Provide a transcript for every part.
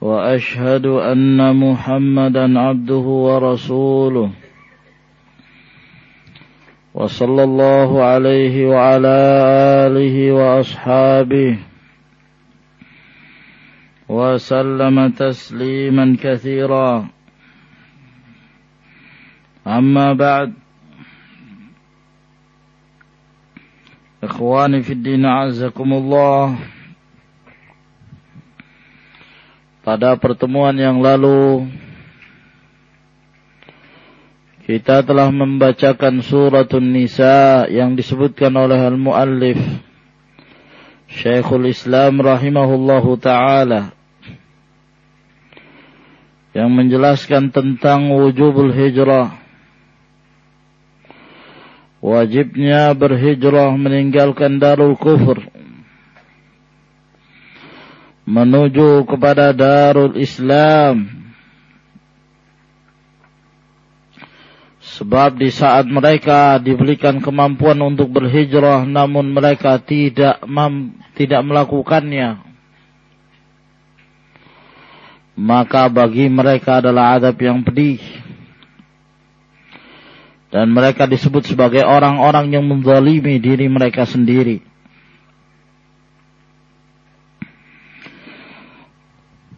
وأشهد أن محمدا عبده ورسوله. وصلى الله عليه وعلى آله وأصحابه. وسلم تسليما كثيرا. أما بعد إخواني في الدين عزكم الله. Pada pertemuan yang lalu kita telah membacakan suratun nisa yang disebutkan oleh al-muallif Syekhul Islam rahimahullahu taala yang menjelaskan tentang wujubul hijrah. Wajibnya berhijrah meninggalkan darul kufur menuju kepada Darul Islam. Sebab di saat mereka diberikan kemampuan untuk berhijrah namun mereka tidak mam, tidak melakukannya. Maka bagi mereka adalah adab yang pedih. Dan mereka disebut sebagai orang-orang yang menzalimi diri mereka sendiri.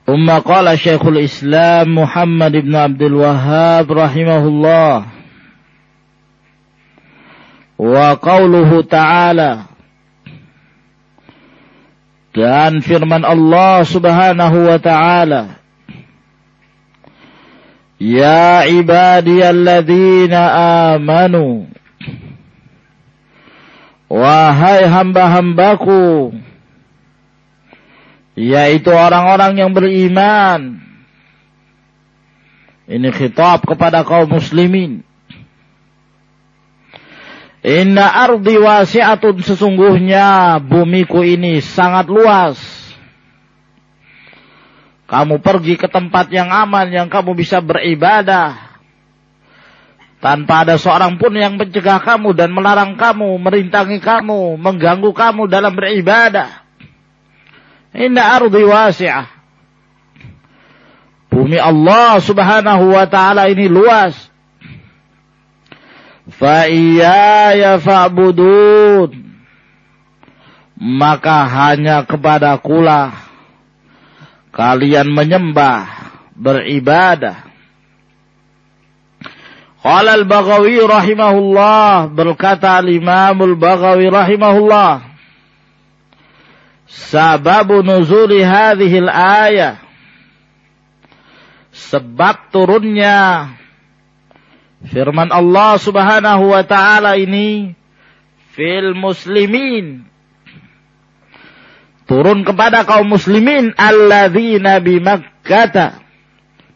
ثم قال شيخ الإسلام محمد بن عبد الوهاب رحمه الله وقوله تعالى كان فرمن الله سبحانه وتعالى يا عبادي الذين آمنوا وهي همبا همباكم yaitu orang-orang yang beriman. Ini khitab kepada kaum muslimin. Inna ardi wasi'atun sesungguhnya bumiku ini sangat luas. Kamu pergi ke tempat yang aman yang kamu bisa beribadah. Tanpa ada seorang pun yang mencegah kamu dan melarang kamu, merintangi kamu, mengganggu kamu dalam beribadah. Inna ardi wasi'ah. Bumi Allah subhanahu wa ta'ala ini luas. Fa'iyaya. Maka hanya kepada kula kalian menyembah, beribadah. Qala al-Baghawi rahimahullah berkata al-Imam al-Baghawi rahimahullah Sababu nuzuli hadhil ayah. Sebab turunnya firman Allah Subhanahu wa taala ini fil muslimin. Turun kepada kaum muslimin alladzina bi Makkah.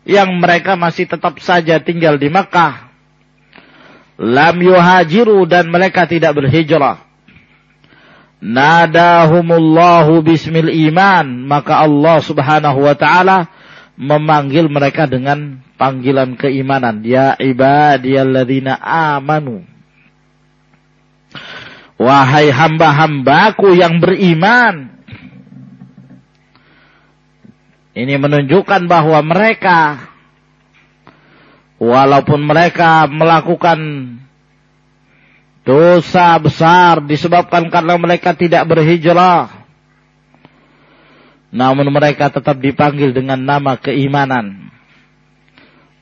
Yang mereka masih tetap saja tinggal di Makkah. Lam yuhajiru dan mereka tidak berhijrah nadahumullahu bismil iman. Maka Allah Subhanahu wa taala memanggil mereka dengan panggilan keimanan. Ya ibadiyalladzina amanu. Wahai hamba-hambaku yang beriman. Ini menunjukkan bahwa mereka walaupun mereka melakukan Dosa besar disebabkan karena mereka tidak berhijrah. Namun mereka tetap dipanggil dengan nama keimanan.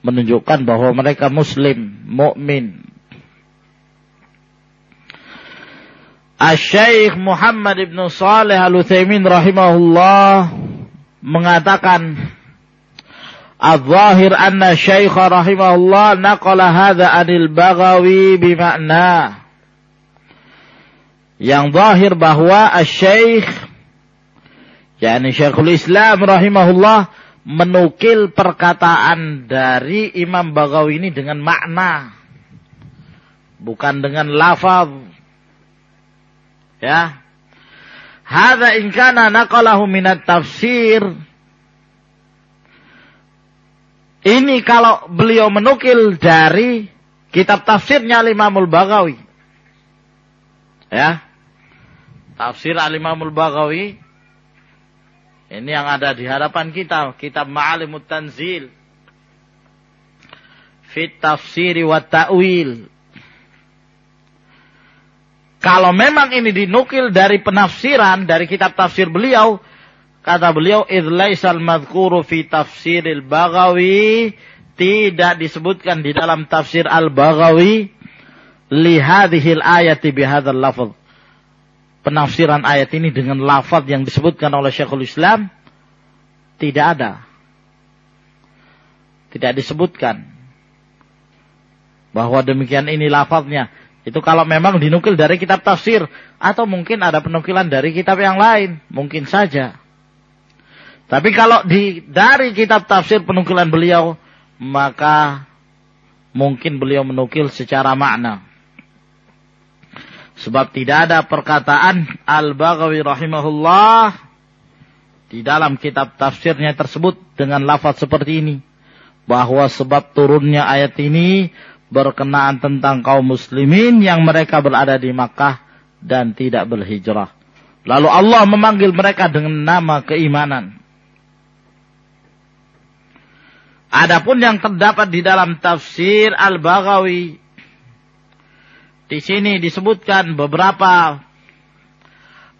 Menunjukkan bahwa mereka muslim, mukmin. Asy-Syaikh Muhammad ibn Saleh Al-Utsaimin rahimahullah mengatakan Al-Zahir anna Syekh rahimahullah naqala hadza anil Baghawi bima'na yang zahir bahwa Syekh yakni Syekhul Islam rahimahullah menukil perkataan dari Imam Bagawi ini dengan makna. Bukan dengan lafaz. Ya. Hada in kana naqalahu minat tafsir. Ini kalau beliau menukil dari kitab tafsirnya Imamul Bagawi. Ya. Tafsir Al-Imamul Bagawi ini yang ada di hadapan kita, kitab Ma'alimut Tanzil. Fit tafsiri wa ta'wil. Kalau memang ini dinukil dari penafsiran, dari kitab tafsir beliau, kata beliau, idlaisal madhkuru fi tafsiril bagawi, tidak disebutkan di dalam tafsir al-bagawi, lihadihil ayati bihadal lafaz penafsiran ayat ini dengan lafaz yang disebutkan oleh Syekhul Islam tidak ada. Tidak disebutkan bahwa demikian ini lafaznya. Itu kalau memang dinukil dari kitab tafsir atau mungkin ada penukilan dari kitab yang lain, mungkin saja. Tapi kalau di dari kitab tafsir penukilan beliau, maka mungkin beliau menukil secara makna. Sebab tidak ada perkataan Al-Baghawi rahimahullah di dalam kitab tafsirnya tersebut dengan lafaz seperti ini. Bahwa sebab turunnya ayat ini berkenaan tentang kaum muslimin yang mereka berada di Makkah dan tidak berhijrah. Lalu Allah memanggil mereka dengan nama keimanan. Adapun yang terdapat di dalam tafsir Al-Baghawi di sini disebutkan beberapa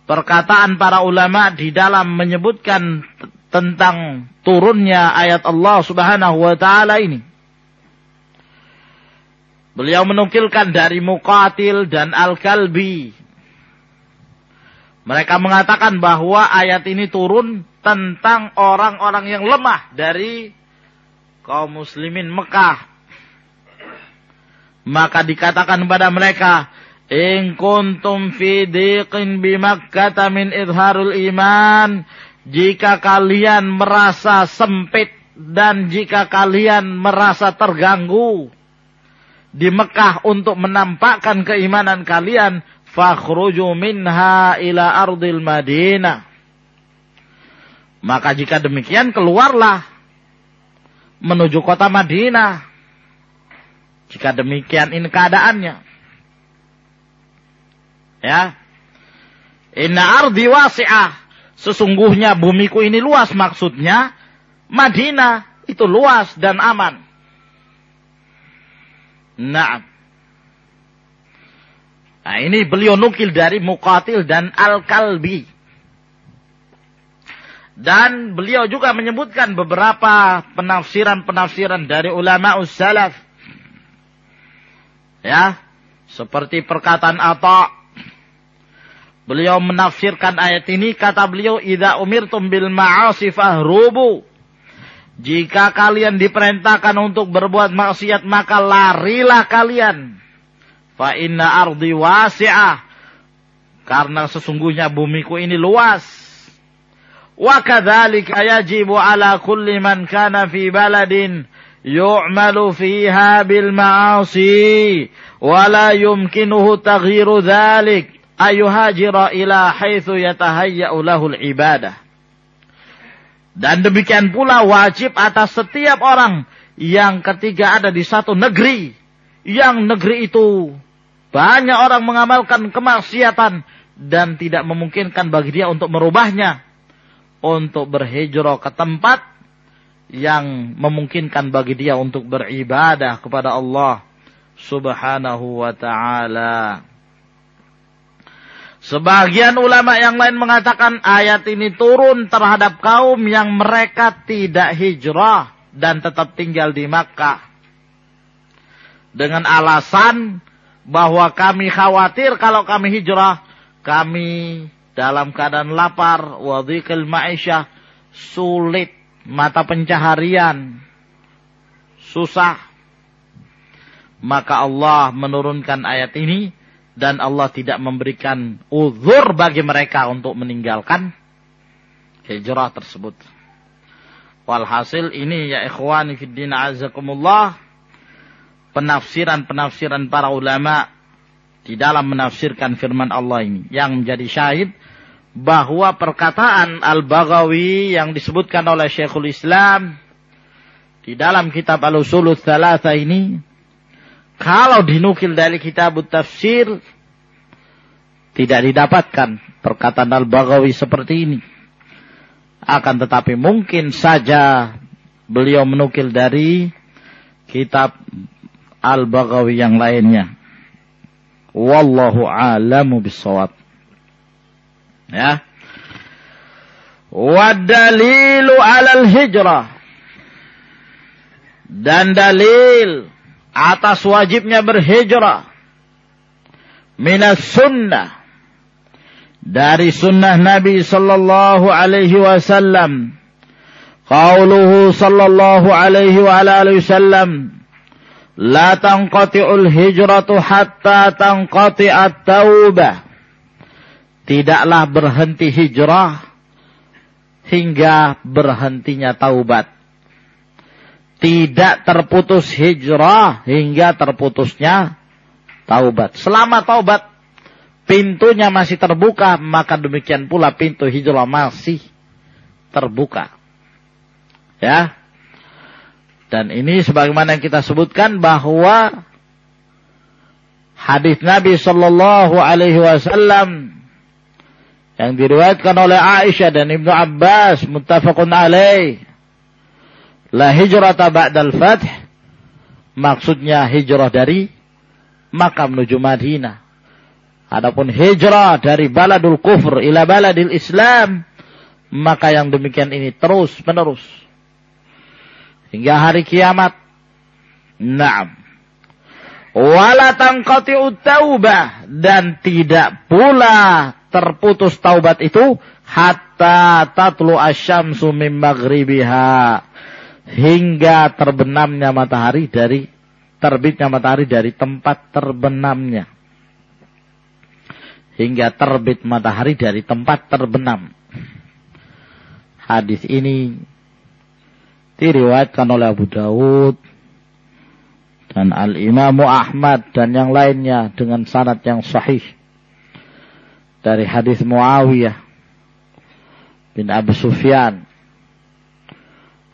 perkataan para ulama di dalam menyebutkan tentang turunnya ayat Allah Subhanahu wa taala ini. Beliau menukilkan dari Muqatil dan Al-Kalbi. Mereka mengatakan bahwa ayat ini turun tentang orang-orang yang lemah dari kaum muslimin Mekah maka dikatakan kepada mereka, In kuntum fi diqin bimakkata min idharul iman. Jika kalian merasa sempit dan jika kalian merasa terganggu di Mekah untuk menampakkan keimanan kalian, fakhruju minha ila ardil Madinah. Maka jika demikian keluarlah menuju kota Madinah. Jika demikian ini keadaannya. Ya. Inna ardi wasi'ah. Sesungguhnya bumiku ini luas maksudnya. Madinah itu luas dan aman. Nah. Nah ini beliau nukil dari Muqatil dan Al-Kalbi. Dan beliau juga menyebutkan beberapa penafsiran-penafsiran dari ulama salaf Ya, seperti perkataan Atta. Beliau menafsirkan ayat ini kata beliau idza umirtum bil ma'asi fahrubu. Jika kalian diperintahkan untuk berbuat maksiat maka larilah kalian. Fa inna ardi wasi'ah. Karena sesungguhnya bumiku ini luas. Wa kadzalika yajibu ala kulli man kana fi baladin yu'malu fiha bil ma'asi wa la yumkinuhu taghyiru dhalik إلى ila haitsu yatahayya'u العبادة. dan demikian pula wajib atas setiap orang yang ketiga ada di satu negeri yang negeri itu banyak orang mengamalkan kemaksiatan dan tidak memungkinkan bagi dia untuk merubahnya untuk berhijrah ke tempat yang memungkinkan bagi dia untuk beribadah kepada Allah Subhanahu wa taala. Sebagian ulama yang lain mengatakan ayat ini turun terhadap kaum yang mereka tidak hijrah dan tetap tinggal di Makkah. Dengan alasan bahwa kami khawatir kalau kami hijrah, kami dalam keadaan lapar, wadhikil ma'isyah, sulit mata pencaharian. Susah. Maka Allah menurunkan ayat ini dan Allah tidak memberikan uzur bagi mereka untuk meninggalkan hijrah tersebut. Walhasil ini ya ikhwani fiddin azakumullah penafsiran-penafsiran para ulama di dalam menafsirkan firman Allah ini. Yang menjadi syahid bahwa perkataan Al-Baghawi yang disebutkan oleh Syekhul Islam di dalam kitab Al-Usulul Thalatha ini kalau dinukil dari kitab tafsir tidak didapatkan perkataan Al-Baghawi seperti ini akan tetapi mungkin saja beliau menukil dari kitab Al-Baghawi yang lainnya. Wallahu a'lamu bisawab. Ya. Wadalilu alal hijrah. Dan dalil atas wajibnya berhijrah. Minas sunnah dari sunnah Nabi sallallahu alaihi wasallam qauluhu sallallahu alaihi wa alihi wasallam la tanqati'ul hijratu hatta tanqati'at taubah tidaklah berhenti hijrah hingga berhentinya taubat tidak terputus hijrah hingga terputusnya taubat selama taubat pintunya masih terbuka, maka demikian pula pintu hijrah masih terbuka. Ya. Dan ini sebagaimana yang kita sebutkan bahwa hadis Nabi Shallallahu Alaihi Wasallam yang diriwayatkan oleh Aisyah dan Ibnu Abbas muttafaqun alaih. La hijrata ba'dal fath. Maksudnya hijrah dari Makkah menuju Madinah. Adapun hijrah dari baladul kufur ila baladil Islam, maka yang demikian ini terus menerus. Hingga hari kiamat. Naam. Wala taubah. Dan tidak pula terputus taubat itu hatta tatlu asyamsu min maghribiha. Hingga terbenamnya matahari dari terbitnya matahari dari tempat terbenamnya. Hingga terbit matahari dari tempat terbenam. Hadis ini diriwayatkan oleh Abu Dawud dan Al-Imam Ahmad dan yang lainnya dengan sanad yang sahih dari hadis Muawiyah bin Abu Sufyan.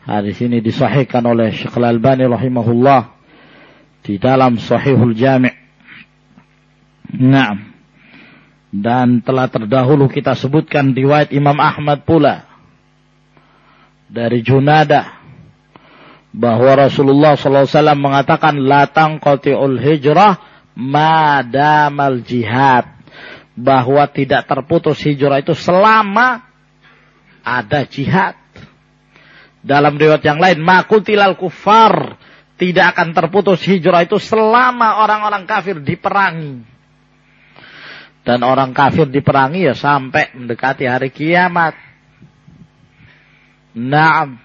Hadis ini disahihkan oleh Syekh Al-Albani rahimahullah di dalam Sahihul Jami'. Naam. Dan telah terdahulu kita sebutkan riwayat Imam Ahmad pula. Dari Junada. Bahwa Rasulullah SAW mengatakan. Latang qati'ul hijrah madamal jihad. Bahwa tidak terputus hijrah itu selama ada jihad. Dalam riwayat yang lain. Makutilal kufar. Tidak akan terputus hijrah itu selama orang-orang kafir diperangi dan orang kafir diperangi ya sampai mendekati hari kiamat. Naam.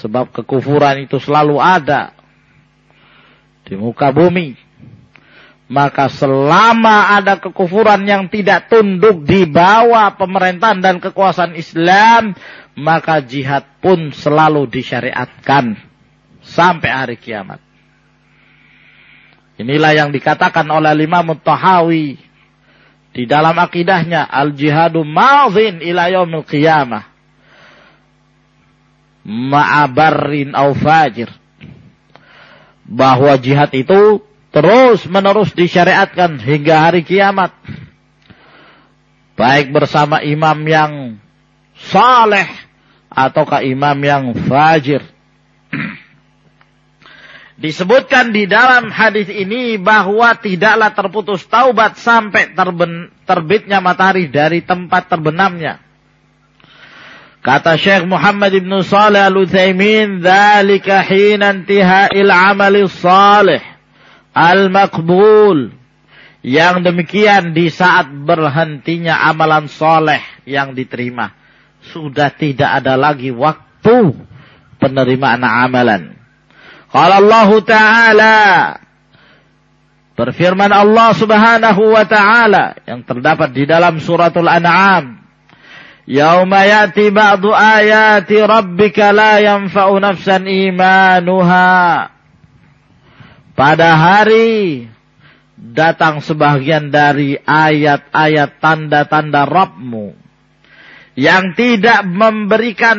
Sebab kekufuran itu selalu ada di muka bumi. Maka selama ada kekufuran yang tidak tunduk di bawah pemerintahan dan kekuasaan Islam, maka jihad pun selalu disyariatkan sampai hari kiamat. Inilah yang dikatakan oleh Imam Tahawi di dalam akidahnya al-jihadu ma'zin ila yaumil qiyamah. Ma'abarin au fajir. Bahwa jihad itu terus menerus disyariatkan hingga hari kiamat. Baik bersama imam yang saleh ataukah imam yang fajir. Disebutkan di dalam hadis ini bahwa tidaklah terputus taubat sampai terben, terbitnya matahari dari tempat terbenamnya. Kata Syekh Muhammad Ibn Salih Al-Uthaymin, "Dzalika hina intiha'il 'amali salih." Al-maqbul. Yang demikian di saat berhentinya amalan soleh yang diterima. Sudah tidak ada lagi waktu penerimaan amalan. Qala Allah Ta'ala Berfirman Allah Subhanahu wa taala yang terdapat di dalam suratul An'am Yauma yati ba'du ayati rabbika la yanfa'u nafsan imanuha. Pada hari datang sebagian dari ayat-ayat tanda-tanda Rabbmu yang tidak memberikan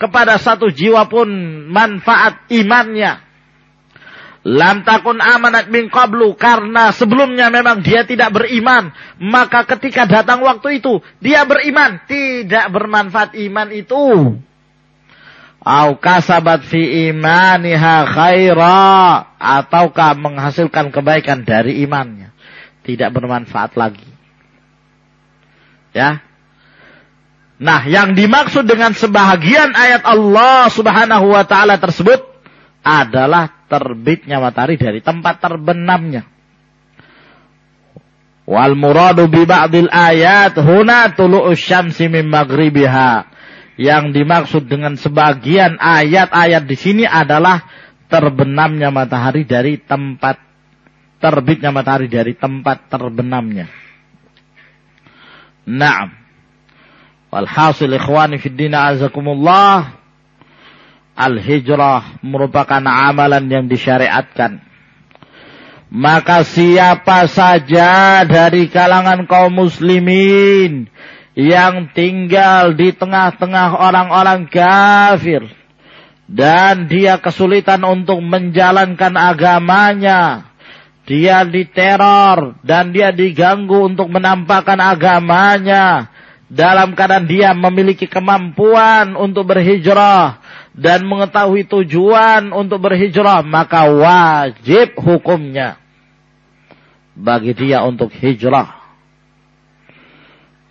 kepada satu jiwa pun manfaat imannya Lam takun amanat min qablu karena sebelumnya memang dia tidak beriman, maka ketika datang waktu itu dia beriman, tidak bermanfaat iman itu. Au kasabat fi imaniha khaira ataukah menghasilkan kebaikan dari imannya, tidak bermanfaat lagi. Ya. Nah, yang dimaksud dengan sebahagian ayat Allah Subhanahu wa taala tersebut adalah terbitnya matahari dari tempat terbenamnya. Wal muradu bi ba'dil ayat huna tulu'us syamsi min maghribiha. Yang dimaksud dengan sebagian ayat-ayat di sini adalah terbenamnya matahari dari tempat terbitnya matahari dari tempat terbenamnya. Naam. Walhasil ikhwani fid din azakumullah al-hijrah merupakan amalan yang disyariatkan. Maka siapa saja dari kalangan kaum muslimin yang tinggal di tengah-tengah orang-orang kafir. Dan dia kesulitan untuk menjalankan agamanya, dia diteror dan dia diganggu untuk menampakkan agamanya. Dalam keadaan dia memiliki kemampuan untuk berhijrah dan mengetahui tujuan untuk berhijrah, maka wajib hukumnya bagi dia untuk hijrah.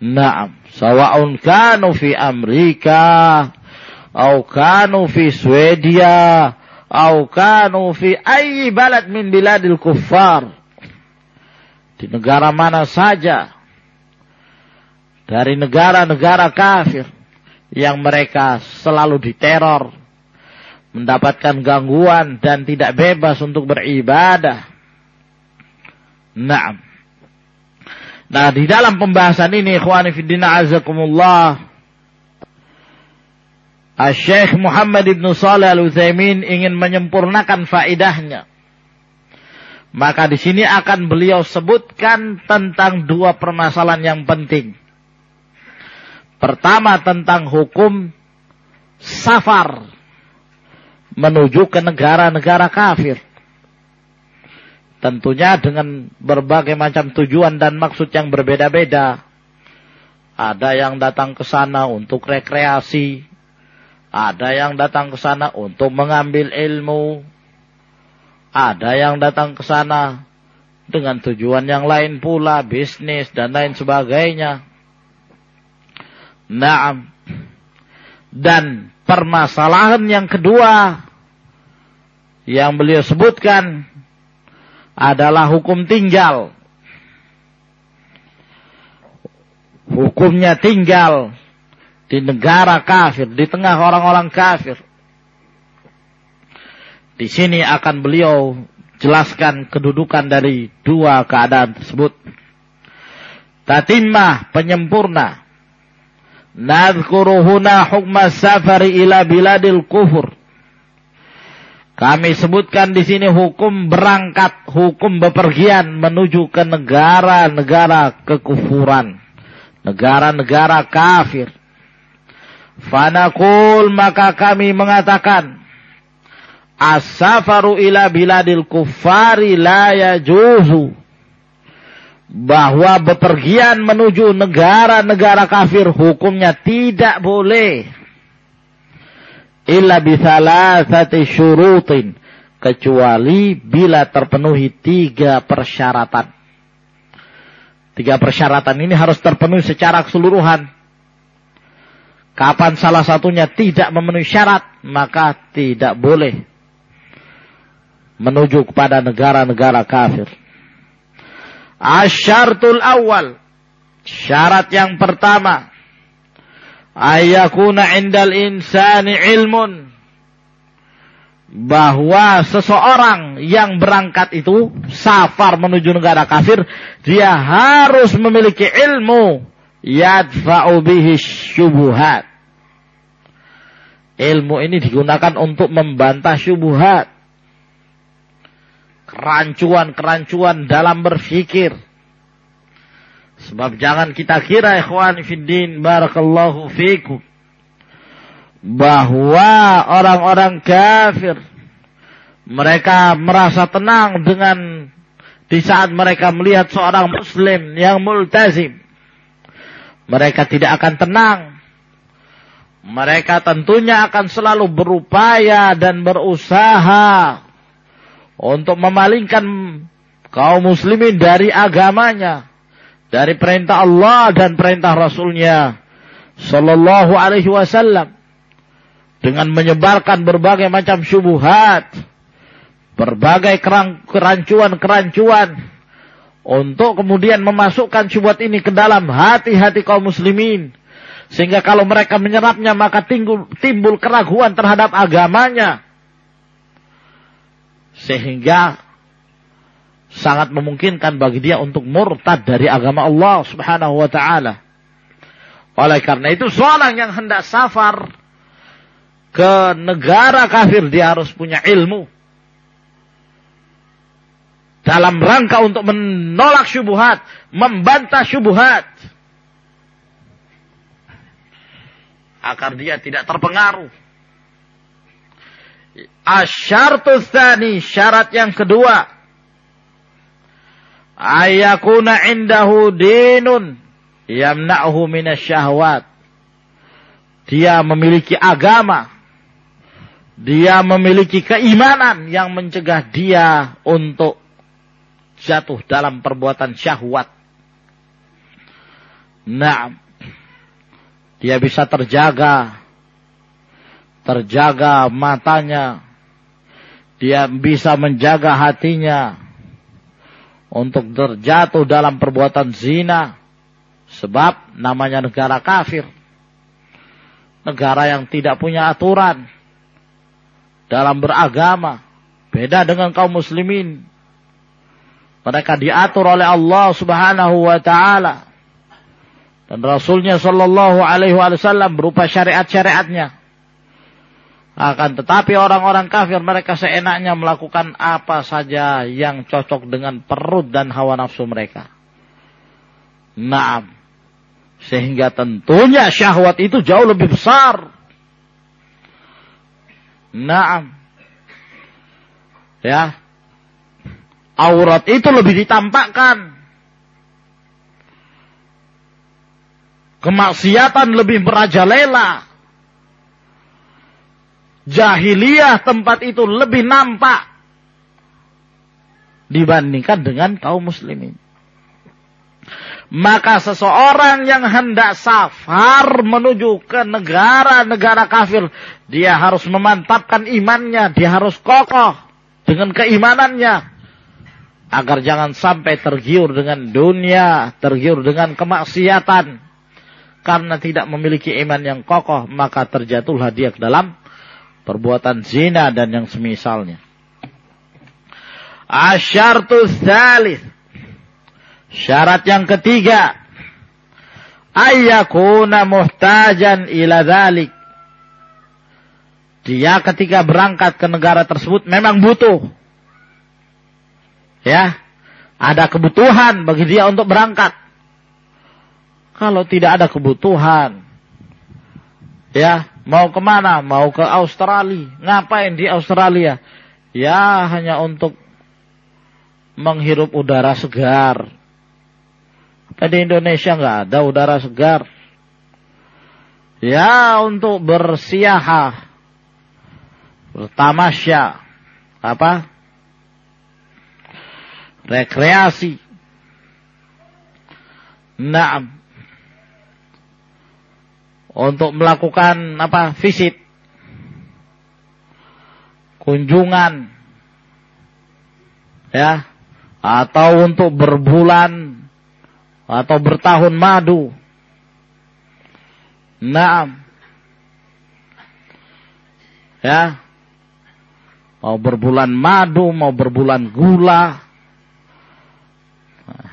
Naam, sawa'un kanu fi Amerika, atau kanu fi Swedia, atau kanu fi ayyi balad min biladil kuffar. Di negara mana saja dari negara-negara kafir yang mereka selalu diteror, mendapatkan gangguan dan tidak bebas untuk beribadah. Nah, nah di dalam pembahasan ini, ikhwani fiddina azakumullah, Syekh Muhammad ibn Salih al-Utsaimin ingin menyempurnakan faidahnya. Maka di sini akan beliau sebutkan tentang dua permasalahan yang penting. Pertama tentang hukum safar menuju ke negara-negara kafir. Tentunya dengan berbagai macam tujuan dan maksud yang berbeda-beda. Ada yang datang ke sana untuk rekreasi, ada yang datang ke sana untuk mengambil ilmu, ada yang datang ke sana dengan tujuan yang lain pula, bisnis dan lain sebagainya. Naam. Dan permasalahan yang kedua yang beliau sebutkan adalah hukum tinggal. Hukumnya tinggal di negara kafir, di tengah orang-orang kafir. Di sini akan beliau jelaskan kedudukan dari dua keadaan tersebut. Tatimah penyempurna Nadhkuru huna hukma safari ila biladil kufur. Kami sebutkan di sini hukum berangkat, hukum bepergian menuju ke negara-negara kekufuran. Negara-negara kafir. Fanakul maka kami mengatakan. As-safaru ila biladil kufari la yajuzu bahwa bepergian menuju negara-negara kafir hukumnya tidak boleh illa bisalasati syurutin kecuali bila terpenuhi tiga persyaratan. Tiga persyaratan ini harus terpenuhi secara keseluruhan. Kapan salah satunya tidak memenuhi syarat, maka tidak boleh menuju kepada negara-negara kafir. Asyartul awal. Syarat yang pertama. Ayakuna indal insani ilmun. Bahwa seseorang yang berangkat itu safar menuju negara kafir. Dia harus memiliki ilmu yadfa'u bihi syubuhat. Ilmu ini digunakan untuk membantah syubuhat. Kerancuan-kerancuan dalam berfikir. Sebab jangan kita kira ikhwan fiddin barakallahu fikum. Bahwa orang-orang kafir. Mereka merasa tenang dengan di saat mereka melihat seorang muslim yang multazim. Mereka tidak akan tenang mereka tentunya akan selalu berupaya dan berusaha untuk memalingkan kaum muslimin dari agamanya, dari perintah Allah dan perintah Rasulnya Sallallahu Alaihi Wasallam dengan menyebarkan berbagai macam syubhat, berbagai kerancuan-kerancuan untuk kemudian memasukkan syubhat ini ke dalam hati-hati kaum muslimin sehingga kalau mereka menyerapnya maka timbul, timbul keraguan terhadap agamanya. Sehingga sangat memungkinkan bagi dia untuk murtad dari agama Allah subhanahu wa ta'ala. Oleh karena itu seorang yang hendak safar ke negara kafir dia harus punya ilmu. Dalam rangka untuk menolak syubuhat, membantah syubuhat. agar dia tidak terpengaruh. Asyartu tsani, syarat yang kedua. Ayakuna indahu dinun yamna'uhu minasyahwat. Dia memiliki agama. Dia memiliki keimanan yang mencegah dia untuk jatuh dalam perbuatan syahwat. Nah, dia bisa terjaga. Terjaga matanya. Dia bisa menjaga hatinya. Untuk terjatuh dalam perbuatan zina. Sebab namanya negara kafir. Negara yang tidak punya aturan. Dalam beragama. Beda dengan kaum muslimin. Mereka diatur oleh Allah subhanahu wa ta'ala dan Rasulnya Shallallahu Alaihi Wasallam berupa syariat-syariatnya. Akan tetapi orang-orang kafir mereka seenaknya melakukan apa saja yang cocok dengan perut dan hawa nafsu mereka. Naam. Sehingga tentunya syahwat itu jauh lebih besar. Naam. Ya. Aurat itu lebih ditampakkan. Kemaksiatan lebih merajalela. Jahiliyah tempat itu lebih nampak dibandingkan dengan kaum muslimin. Maka seseorang yang hendak safar menuju ke negara-negara kafir, dia harus memantapkan imannya, dia harus kokoh dengan keimanannya. Agar jangan sampai tergiur dengan dunia, tergiur dengan kemaksiatan karena tidak memiliki iman yang kokoh maka terjatuhlah dia ke dalam perbuatan zina dan yang semisalnya. Asyartu thalith. Syarat yang ketiga. Ayyakuna muhtajan ila dhalik. Dia ketika berangkat ke negara tersebut memang butuh. Ya. Ada kebutuhan bagi dia untuk berangkat. Kalau tidak ada kebutuhan, ya mau ke mana? Mau ke Australia? Ngapain di Australia? Ya hanya untuk menghirup udara segar. Di Indonesia nggak ada udara segar? Ya untuk bersiahah, bertamasya, apa? Rekreasi. Nah, untuk melakukan apa? Visit. Kunjungan. Ya. Atau untuk berbulan atau bertahun madu. Nah ya. Mau berbulan madu mau berbulan gula.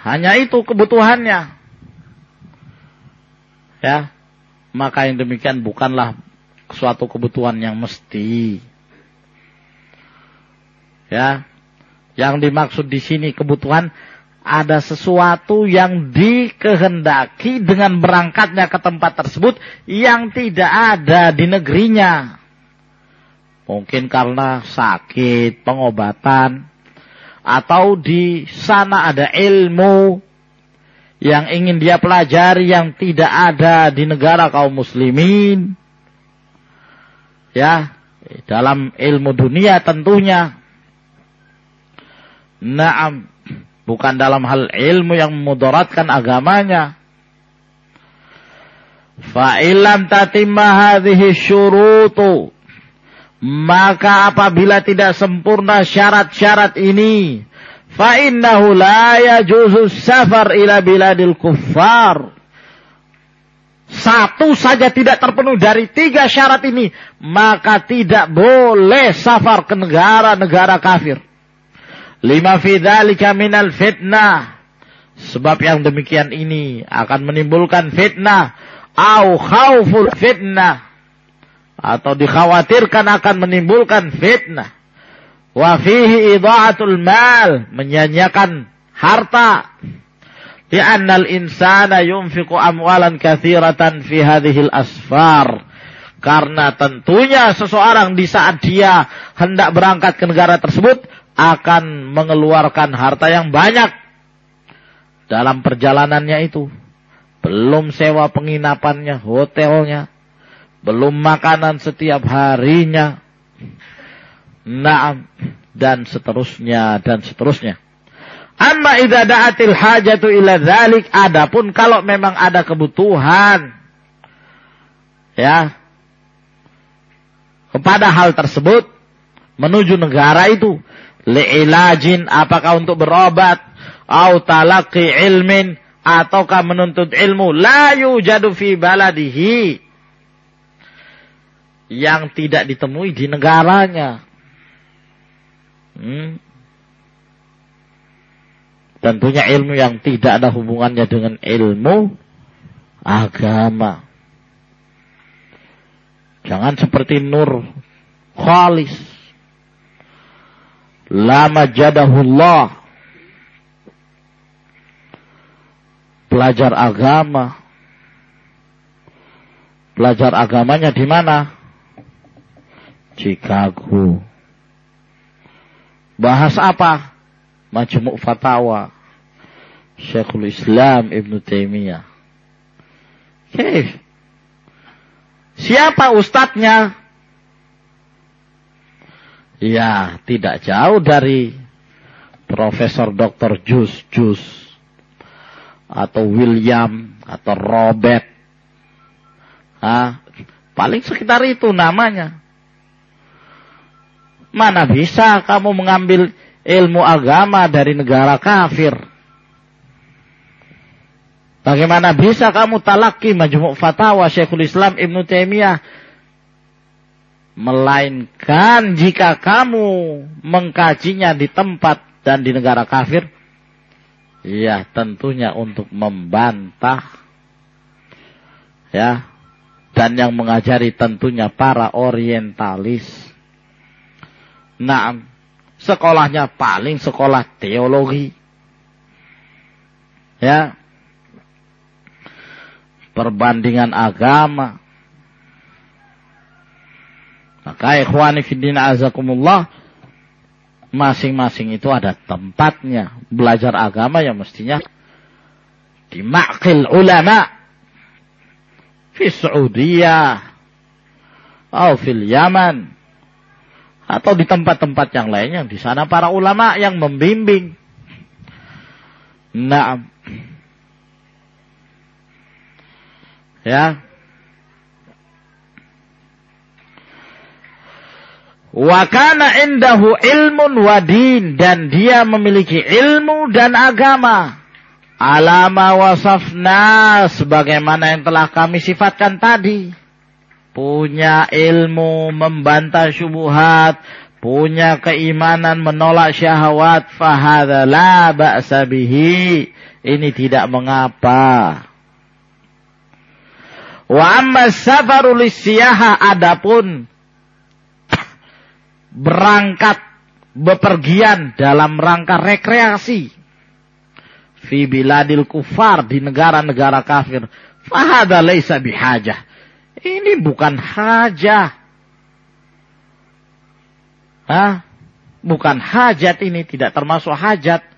Hanya itu kebutuhannya. Ya. Maka yang demikian bukanlah suatu kebutuhan yang mesti. Ya. Yang dimaksud di sini kebutuhan ada sesuatu yang dikehendaki dengan berangkatnya ke tempat tersebut yang tidak ada di negerinya. Mungkin karena sakit, pengobatan, atau di sana ada ilmu yang ingin dia pelajari yang tidak ada di negara kaum muslimin. Ya, dalam ilmu dunia tentunya. Naam, bukan dalam hal ilmu yang memudaratkan agamanya. Fa'ilam tatimma hadhihi syurutu maka apabila tidak sempurna syarat-syarat ini, fa innahu la yajuzu safar ila biladil kuffar. Satu saja tidak terpenuh dari tiga syarat ini, maka tidak boleh safar ke negara-negara kafir. Lima fidzalika minal fitnah. Sebab yang demikian ini akan menimbulkan fitnah. Au khawful fitnah atau dikhawatirkan akan menimbulkan fitnah. Wa fihi idha'atul mal, menyanyiakan harta. Lianna al-insana yunfiqu amwalan kathiratan fi hadhil asfar. Karena tentunya seseorang di saat dia hendak berangkat ke negara tersebut akan mengeluarkan harta yang banyak dalam perjalanannya itu. Belum sewa penginapannya, hotelnya, belum makanan setiap harinya. Naam dan seterusnya dan seterusnya. Amma idza da'atil hajatu ila dzalik adapun kalau memang ada kebutuhan ya kepada hal tersebut menuju negara itu li'ilajin apakah untuk berobat au talaqi ilmin ataukah menuntut ilmu la yujadu fi baladihi yang tidak ditemui di negaranya. Hmm. Tentunya ilmu yang tidak ada hubungannya dengan ilmu agama. Jangan seperti Nur Khalis. Lama jadahullah. Belajar agama. Belajar agamanya di mana? Chicago. Bahas apa? Majmu' Fatawa. Syekhul Islam Ibn Taimiyah. Siapa ustadznya? Ya, tidak jauh dari Profesor Dr. Jus Jus atau William atau Robert. Ah, paling sekitar itu namanya. Mana bisa kamu mengambil ilmu agama dari negara kafir? Bagaimana bisa kamu talaki majmuk fatwa Syekhul Islam Ibn Taimiyah? Melainkan jika kamu mengkajinya di tempat dan di negara kafir, ya tentunya untuk membantah ya dan yang mengajari tentunya para orientalis Nah, sekolahnya paling sekolah teologi. Ya. Perbandingan agama. Maka ikhwani fiddin azakumullah. Masing-masing itu ada tempatnya. Belajar agama yang mestinya di makil ulama. Fi Saudiyah. Atau fil Yaman atau di tempat-tempat yang lainnya di sana para ulama yang membimbing. Nah, ya. Wa kana indahu ilmun wadin dan dia memiliki ilmu dan agama. Alama wasafna sebagaimana yang telah kami sifatkan tadi punya ilmu membantah syubhat, punya keimanan menolak syahwat, fahadha la ba'sa bihi. Ini tidak mengapa. Wa amma siyaha adapun berangkat bepergian dalam rangka rekreasi fi biladil kufar di negara-negara kafir fahada laisa bihajah ini bukan hajah Hah? bukan hajat ini tidak termasuk hajat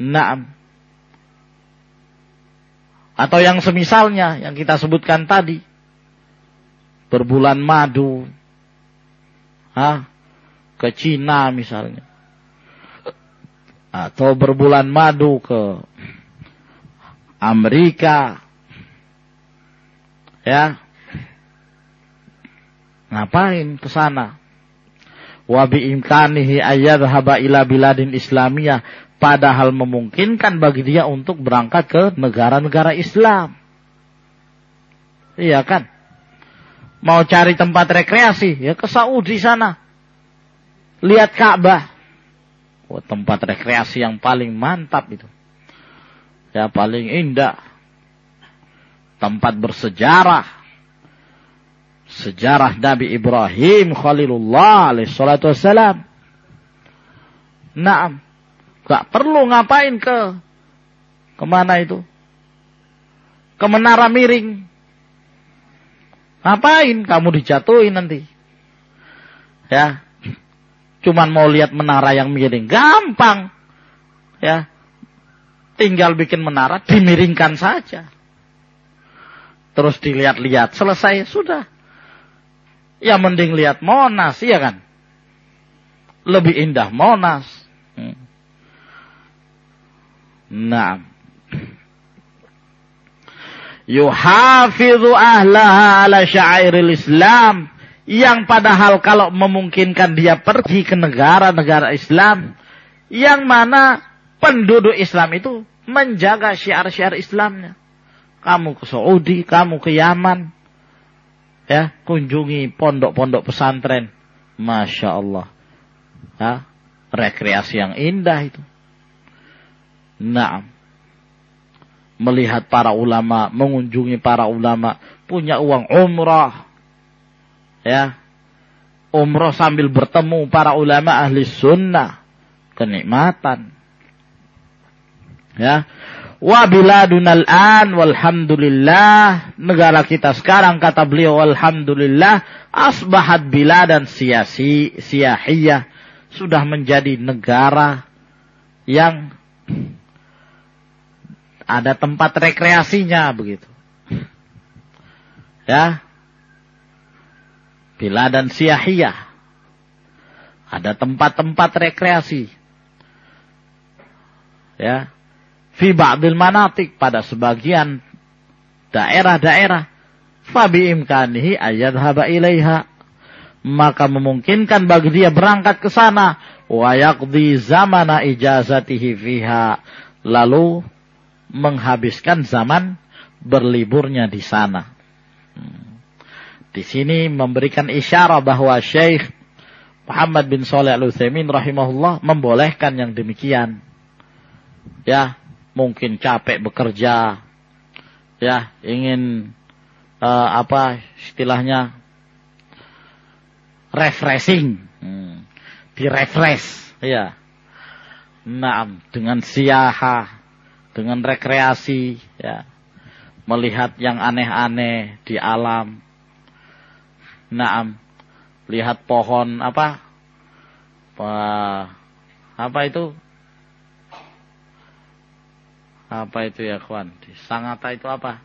Naam. Atau yang semisalnya yang kita sebutkan tadi. Berbulan madu. Hah? Ke Cina misalnya. Atau berbulan madu ke Amerika. Ya. Ngapain ke sana? Wa bi imkanihi ayyadhhaba ila biladin islamiyah Padahal memungkinkan bagi dia untuk berangkat ke negara-negara Islam. Iya kan? Mau cari tempat rekreasi, ya ke Saudi sana. Lihat Ka'bah. Oh, tempat rekreasi yang paling mantap itu. Ya paling indah. Tempat bersejarah. Sejarah Nabi Ibrahim Khalilullah alaihissalatu wassalam. Naam Gak perlu ngapain ke ke mana itu? Ke menara miring. Ngapain kamu dijatuhin nanti? Ya. Cuman mau lihat menara yang miring. Gampang. Ya. Tinggal bikin menara, dimiringkan saja. Terus dilihat-lihat, selesai, sudah. Ya mending lihat Monas, iya kan? Lebih indah Monas. Hmm. Naam. Yuhafidhu ahlaha ala syairil Islam. Yang padahal kalau memungkinkan dia pergi ke negara-negara Islam. Yang mana penduduk Islam itu menjaga syiar-syiar Islamnya. Kamu ke Saudi, kamu ke Yaman. Ya, kunjungi pondok-pondok pesantren. Masya Allah. Ya, rekreasi yang indah itu. Naam. Melihat para ulama, mengunjungi para ulama, punya uang umrah. Ya. Umrah sambil bertemu para ulama ahli sunnah. Kenikmatan. Ya. Wa biladunal an walhamdulillah. Negara kita sekarang kata beliau walhamdulillah. Asbahat biladan siasi, siahiyah. Sudah menjadi negara yang ada tempat rekreasinya begitu. Ya. Bila dan siahiyah. Ada tempat-tempat rekreasi. Ya. Fi ba'dil manatik pada sebagian daerah-daerah. Fabi imkanihi haba ilaiha. Maka memungkinkan bagi dia berangkat ke sana. Wa yaqdi zamana ijazatihi fiha. Lalu menghabiskan zaman berliburnya di sana. Hmm. Di sini memberikan isyarat bahwa Syekh Muhammad bin Saleh Al Utsaimin rahimahullah membolehkan yang demikian. Ya, mungkin capek bekerja, ya ingin uh, apa istilahnya refreshing, hmm. di refresh, ya. Nah, dengan siaha, dengan rekreasi ya. Melihat yang aneh-aneh di alam. Naam lihat pohon apa? Apa itu apa itu ya kawan Sangata itu apa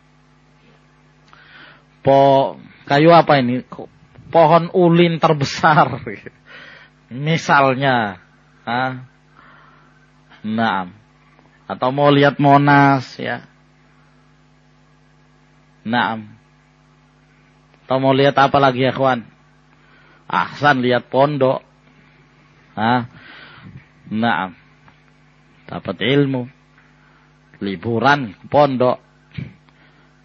po kayu apa ini pohon ulin terbesar misalnya ah naam atau mau lihat Monas ya. Naam. Atau mau lihat apa lagi ya kawan? Ahsan lihat pondok. Hah? Naam. Dapat ilmu. Liburan ke pondok.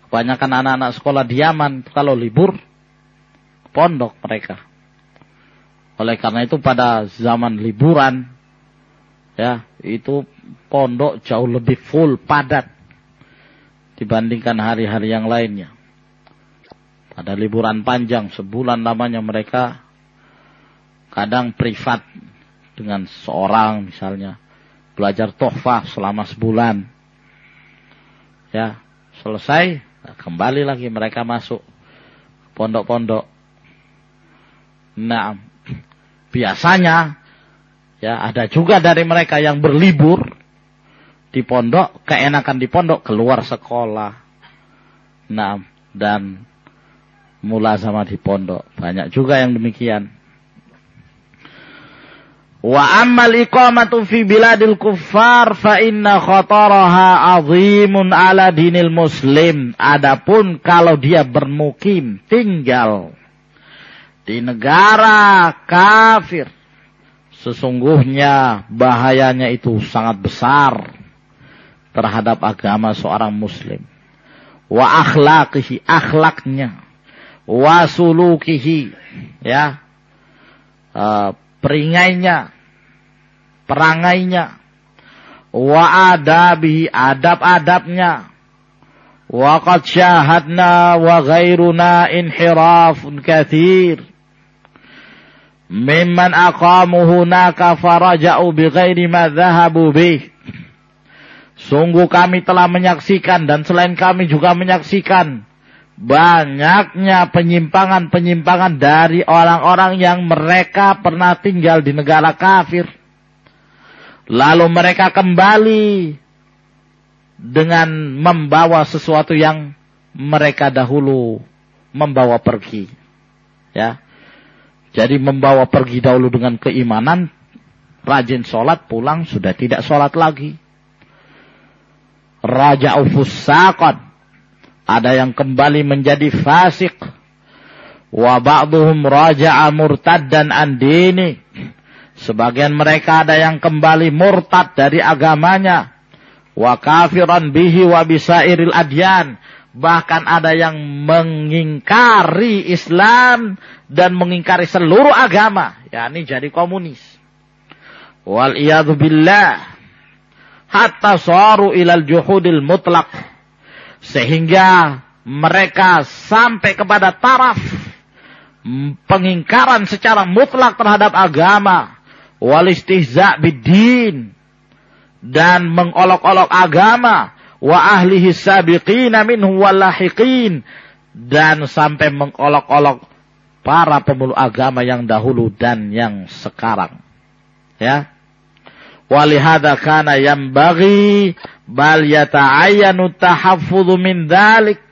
Kebanyakan anak-anak sekolah diaman kalau libur pondok mereka. Oleh karena itu pada zaman liburan ya itu pondok jauh lebih full padat dibandingkan hari-hari yang lainnya. pada liburan panjang sebulan lamanya mereka kadang privat dengan seorang misalnya belajar tohfah selama sebulan ya selesai kembali lagi mereka masuk pondok-pondok. Nah biasanya ya ada juga dari mereka yang berlibur di pondok keenakan di pondok keluar sekolah. Nah dan mula sama di pondok. Banyak juga yang demikian Wa ammal iqamatu fi biladil kuffar fa inna khataraha azimun ala dinil muslim. Adapun kalau dia bermukim, tinggal di negara kafir, sesungguhnya bahayanya itu sangat besar terhadap agama seorang muslim. Wa akhlaqihi, akhlaknya. Wa sulukihi, ya. Uh, peringainya, perangainya, wa adabihi, adab-adabnya, wa qad syahadna wa ghairuna inhirafun kathir. Mimman aqamu hunaka faraja'u bighairi ma dhahabu bih. Sungguh kami telah menyaksikan dan selain kami juga menyaksikan banyaknya penyimpangan-penyimpangan dari orang-orang yang mereka pernah tinggal di negara kafir. Lalu mereka kembali dengan membawa sesuatu yang mereka dahulu membawa pergi. Ya. Jadi membawa pergi dahulu dengan keimanan, rajin sholat, pulang sudah tidak sholat lagi. Raja Ufusakon ada yang kembali menjadi fasik. Wa ba'duhum raja'a murtaddan an dini. Sebagian mereka ada yang kembali murtad dari agamanya. Wa kafiran bihi wa bisairil adyan. Bahkan ada yang mengingkari Islam dan mengingkari seluruh agama. Ya ini jadi komunis. Wal billah. Hatta saru ilal juhudil mutlaq sehingga mereka sampai kepada taraf pengingkaran secara mutlak terhadap agama. Walistihza bidin. Dan mengolok-olok agama. Wa ahlihi sabiqina minhu walahiqin. Dan sampai mengolok-olok para pemeluk agama yang dahulu dan yang sekarang. Ya. Walihada kana yang bagi bal yata'ayyanu tahaffudhu min dhalik.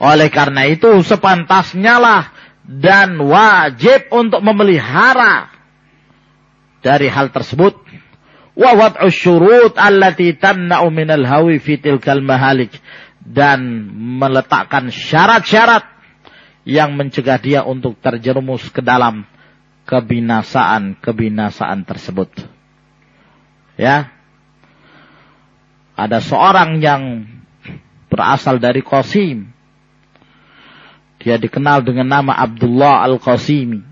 Oleh karena itu sepantasnya lah dan wajib untuk memelihara dari hal tersebut. Wa wad'u syurut allati tamna'u minal hawi fi tilkal mahalik. Dan meletakkan syarat-syarat yang mencegah dia untuk terjerumus ke dalam kebinasaan-kebinasaan tersebut. Ya, ada seorang yang berasal dari Qasim. Dia dikenal dengan nama Abdullah Al-Qasimi.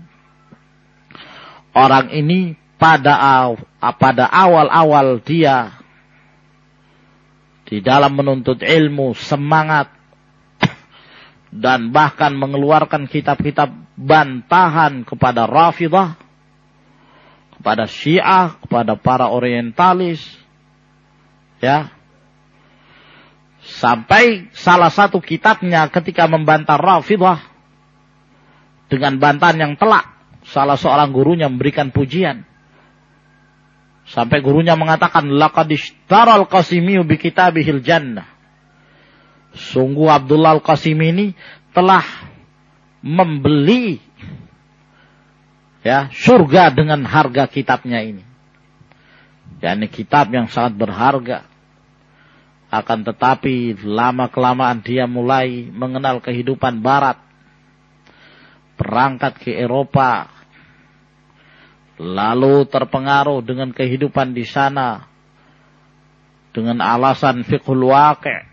Orang ini pada pada awal-awal dia di dalam menuntut ilmu semangat dan bahkan mengeluarkan kitab-kitab bantahan kepada Rafidah, kepada Syiah, kepada para orientalis, ya, Sampai salah satu kitabnya ketika membantah Rafidah dengan bantahan yang telak, salah seorang gurunya memberikan pujian. Sampai gurunya mengatakan, Laqad ishtaral Qasimiyu bi kitabihil jannah. Sungguh Abdullah Al-Qasim ini telah membeli ya surga dengan harga kitabnya ini. Ya, ini kitab yang sangat berharga. Akan tetapi lama kelamaan dia mulai mengenal kehidupan barat. Berangkat ke Eropa. Lalu terpengaruh dengan kehidupan di sana. Dengan alasan fiqhul waqi'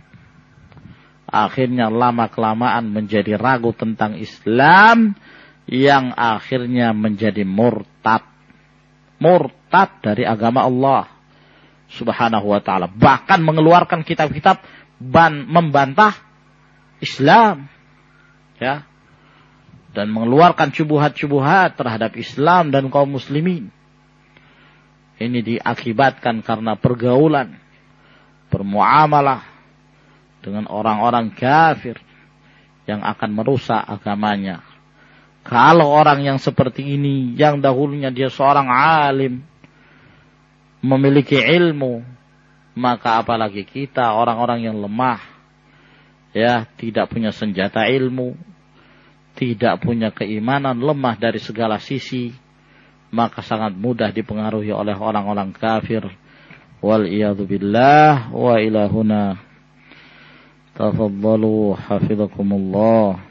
akhirnya lama kelamaan menjadi ragu tentang Islam yang akhirnya menjadi murtad. Murtad dari agama Allah subhanahu wa ta'ala. Bahkan mengeluarkan kitab-kitab ban membantah Islam. Ya. Dan mengeluarkan cubuhat-cubuhat terhadap Islam dan kaum muslimin. Ini diakibatkan karena pergaulan, bermuamalah dengan orang-orang kafir yang akan merusak agamanya. Kalau orang yang seperti ini, yang dahulunya dia seorang alim, memiliki ilmu, maka apalagi kita orang-orang yang lemah, ya tidak punya senjata ilmu, tidak punya keimanan, lemah dari segala sisi, maka sangat mudah dipengaruhi oleh orang-orang kafir. Wal billah wa ilahuna. Tafaddalu hafizakumullah.